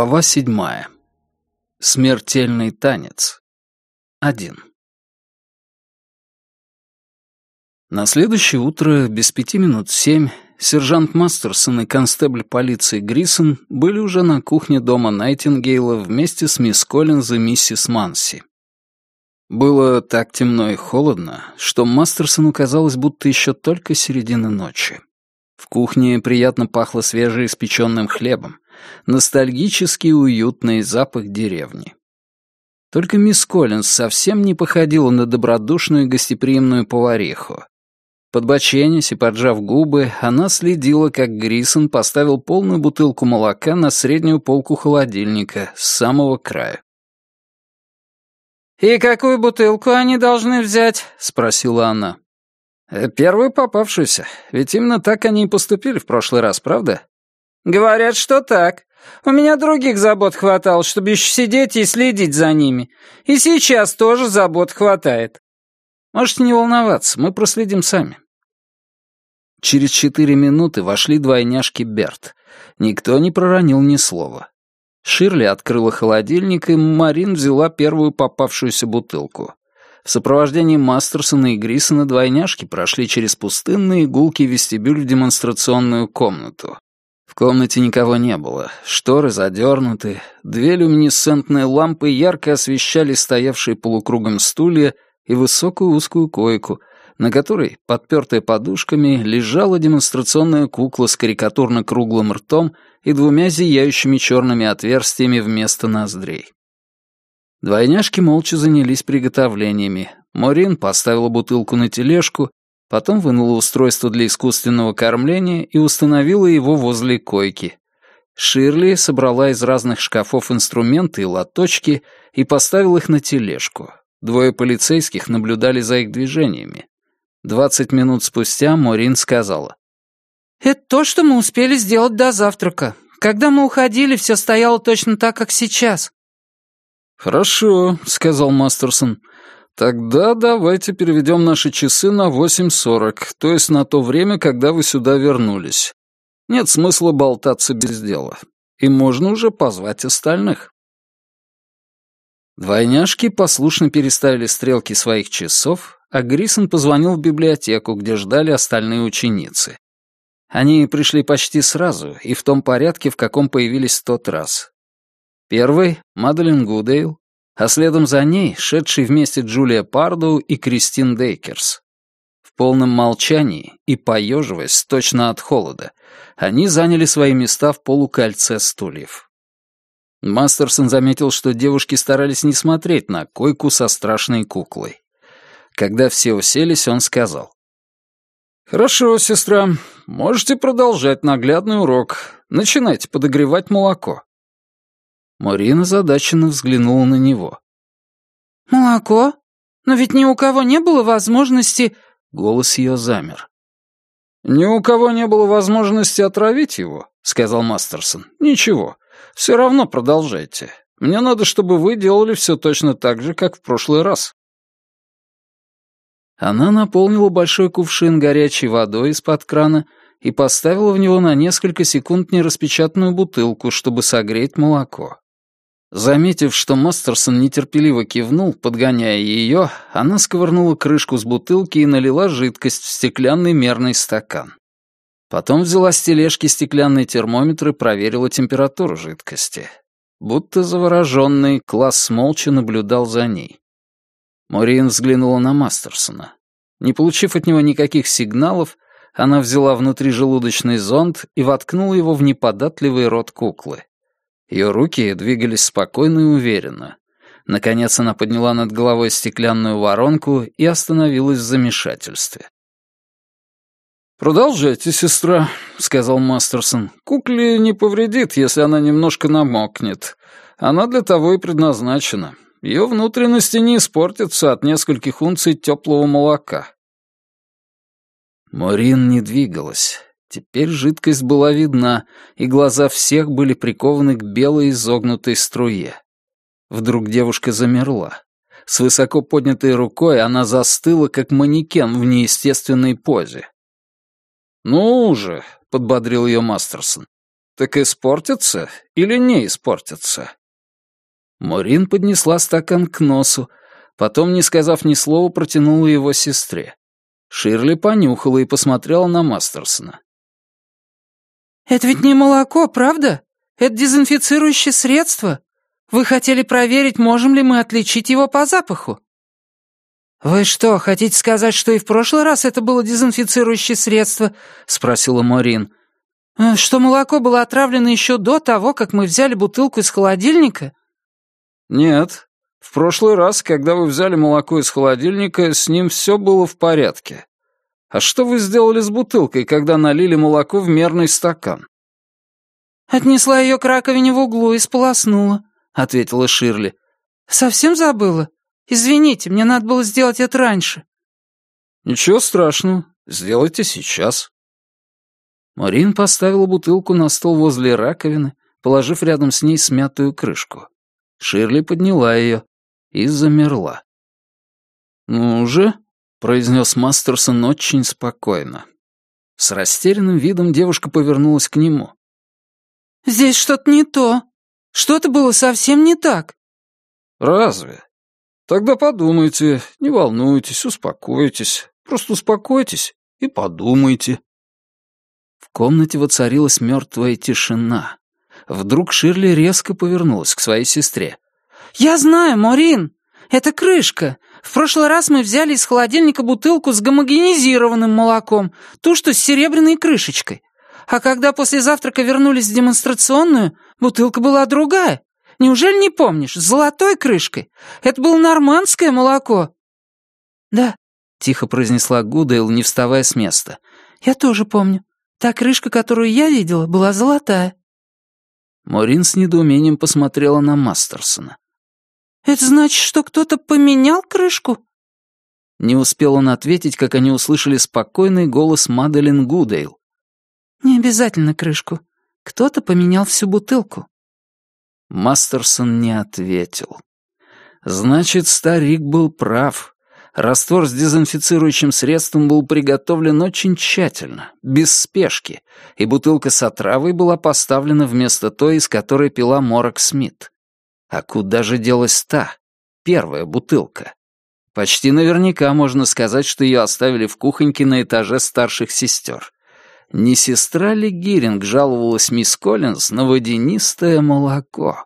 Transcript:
Глава седьмая. Смертельный танец. Один. На следующее утро, без пяти минут семь, сержант Мастерсон и констебль полиции Грисон были уже на кухне дома Найтингейла вместе с мисс Коллинз и миссис Манси. Было так темно и холодно, что Мастерсону казалось, будто еще только середина ночи. В кухне приятно пахло свежеиспеченным хлебом, ностальгический уютный запах деревни. Только мисс Коллинз совсем не походила на добродушную и гостеприимную повариху. Подбоченясь и поджав губы, она следила, как Грисон поставил полную бутылку молока на среднюю полку холодильника с самого края. «И какую бутылку они должны взять?» — спросила она. «Э, «Первую попавшуюся, ведь именно так они и поступили в прошлый раз, правда?» «Говорят, что так. У меня других забот хватало, чтобы еще сидеть и следить за ними. И сейчас тоже забот хватает». «Можете не волноваться, мы проследим сами». Через четыре минуты вошли двойняшки Берт. Никто не проронил ни слова. Ширли открыла холодильник, и Марин взяла первую попавшуюся бутылку. В сопровождении Мастерсона и Грисона двойняшки прошли через пустынный гулкий вестибюль в демонстрационную комнату. В комнате никого не было, шторы задернуты, две люминесцентные лампы ярко освещали стоявшие полукругом стулья и высокую узкую койку, на которой, подпертая подушками, лежала демонстрационная кукла с карикатурно-круглым ртом и двумя зияющими черными отверстиями вместо ноздрей. Двойняшки молча занялись приготовлениями. Морин поставила бутылку на тележку, Потом вынула устройство для искусственного кормления и установила его возле койки. Ширли собрала из разных шкафов инструменты и лоточки и поставила их на тележку. Двое полицейских наблюдали за их движениями. Двадцать минут спустя Морин сказала. «Это то, что мы успели сделать до завтрака. Когда мы уходили, все стояло точно так, как сейчас». «Хорошо», — сказал Мастерсон. Тогда давайте переведем наши часы на 8.40, то есть на то время, когда вы сюда вернулись. Нет смысла болтаться без дела. И можно уже позвать остальных. Двойняшки послушно переставили стрелки своих часов, а Грисон позвонил в библиотеку, где ждали остальные ученицы. Они пришли почти сразу и в том порядке, в каком появились в тот раз. Первой — Маделин Гудейл, а следом за ней шедшие вместе Джулия Пардоу и Кристин Дейкерс. В полном молчании и поеживаясь точно от холода, они заняли свои места в полукольце стульев. Мастерсон заметил, что девушки старались не смотреть на койку со страшной куклой. Когда все уселись, он сказал. «Хорошо, сестра, можете продолжать наглядный урок. Начинайте подогревать молоко. Марина задаченно взглянула на него. «Молоко? Но ведь ни у кого не было возможности...» Голос ее замер. «Ни у кого не было возможности отравить его», — сказал Мастерсон. «Ничего, все равно продолжайте. Мне надо, чтобы вы делали все точно так же, как в прошлый раз». Она наполнила большой кувшин горячей водой из-под крана и поставила в него на несколько секунд нераспечатанную бутылку, чтобы согреть молоко. Заметив, что Мастерсон нетерпеливо кивнул, подгоняя ее, она сковырнула крышку с бутылки и налила жидкость в стеклянный мерный стакан. Потом взяла с тележки стеклянный термометр и проверила температуру жидкости. Будто завороженный, класс молча наблюдал за ней. Морин взглянула на Мастерсона. Не получив от него никаких сигналов, она взяла внутрижелудочный зонд и воткнула его в неподатливый рот куклы. Ее руки двигались спокойно и уверенно. Наконец она подняла над головой стеклянную воронку и остановилась в замешательстве. «Продолжайте, сестра», — сказал Мастерсон. «Кукле не повредит, если она немножко намокнет. Она для того и предназначена. Ее внутренности не испортятся от нескольких унций теплого молока». Морин не двигалась. Теперь жидкость была видна, и глаза всех были прикованы к белой изогнутой струе. Вдруг девушка замерла. С высоко поднятой рукой она застыла, как манекен в неестественной позе. «Ну уже», — подбодрил ее Мастерсон, — Так испортится или не испортится?» Морин поднесла стакан к носу, потом, не сказав ни слова, протянула его сестре. Ширли понюхала и посмотрела на Мастерсона. «Это ведь не молоко, правда? Это дезинфицирующее средство. Вы хотели проверить, можем ли мы отличить его по запаху?» «Вы что, хотите сказать, что и в прошлый раз это было дезинфицирующее средство?» — спросила Морин. «Э, «Что молоко было отравлено еще до того, как мы взяли бутылку из холодильника?» «Нет. В прошлый раз, когда вы взяли молоко из холодильника, с ним все было в порядке. А что вы сделали с бутылкой, когда налили молоко в мерный стакан?» «Отнесла ее к раковине в углу и сполоснула», — ответила Ширли. «Совсем забыла? Извините, мне надо было сделать это раньше». «Ничего страшного, сделайте сейчас». Марин поставила бутылку на стол возле раковины, положив рядом с ней смятую крышку. Ширли подняла ее и замерла. «Ну же», — произнес Мастерсон очень спокойно. С растерянным видом девушка повернулась к нему. «Здесь что-то не то. Что-то было совсем не так». «Разве? Тогда подумайте, не волнуйтесь, успокойтесь. Просто успокойтесь и подумайте». В комнате воцарилась мертвая тишина. Вдруг Ширли резко повернулась к своей сестре. «Я знаю, Морин. Это крышка. В прошлый раз мы взяли из холодильника бутылку с гомогенизированным молоком, ту, что с серебряной крышечкой. А когда после завтрака вернулись в демонстрационную, бутылка была другая. Неужели не помнишь? С золотой крышкой. Это было нормандское молоко». «Да», — тихо произнесла Гудейл, не вставая с места. «Я тоже помню. Та крышка, которую я видела, была золотая». Морин с недоумением посмотрела на Мастерсона. «Это значит, что кто-то поменял крышку?» Не успел он ответить, как они услышали спокойный голос Маделин Гудейл. «Не обязательно крышку. Кто-то поменял всю бутылку». Мастерсон не ответил. Значит, старик был прав. Раствор с дезинфицирующим средством был приготовлен очень тщательно, без спешки, и бутылка с отравой была поставлена вместо той, из которой пила Морок Смит. А куда же делась та, первая бутылка? Почти наверняка можно сказать, что ее оставили в кухоньке на этаже старших сестер. Не сестра ли Гиринг жаловалась мисс Коллинз на водянистое молоко?